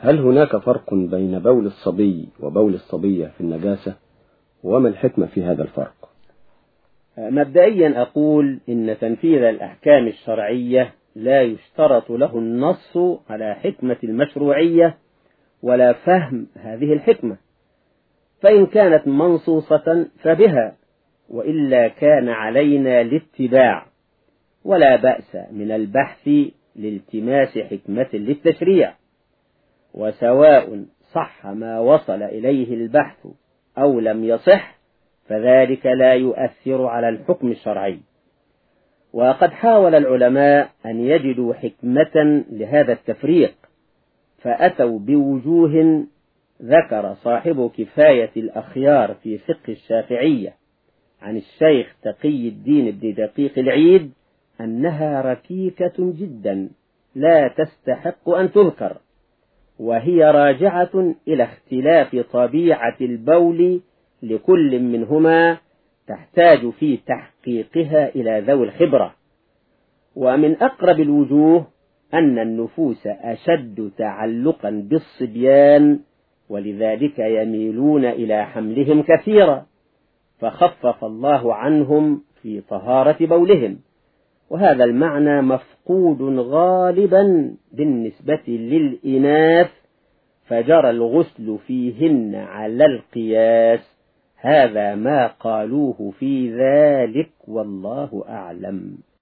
هل هناك فرق بين بول الصبي وبول الصبية في النجاسة؟ وما الحكمة في هذا الفرق؟ مبدئيا أقول إن تنفيذ الأحكام الشرعية لا يشترط له النص على حكمة المشروعية ولا فهم هذه الحكمة فإن كانت منصوصة فبها وإلا كان علينا الاتباع ولا بأس من البحث لالتماس حكمة للتشريع. وسواء صح ما وصل إليه البحث أو لم يصح فذلك لا يؤثر على الحكم الشرعي. وقد حاول العلماء أن يجدوا حكمة لهذا التفريق فأتوا بوجوه ذكر صاحب كفاية الأخيار في فقه الشافعية عن الشيخ تقي الدين بن دقيق العيد أنها ركيكة جدا لا تستحق أن تذكر. وهي راجعة إلى اختلاف طبيعة البول لكل منهما تحتاج في تحقيقها إلى ذوي الخبرة. ومن أقرب الوجوه أن النفوس أشد تعلقا بالصبيان ولذلك يميلون إلى حملهم كثيرا فخفف الله عنهم في طهارة بولهم. وهذا المعنى مفقود غالبا بالنسبة للإناث فجرى الغسل فيهن على القياس. هذا ما قالوه في ذلك والله أعلم.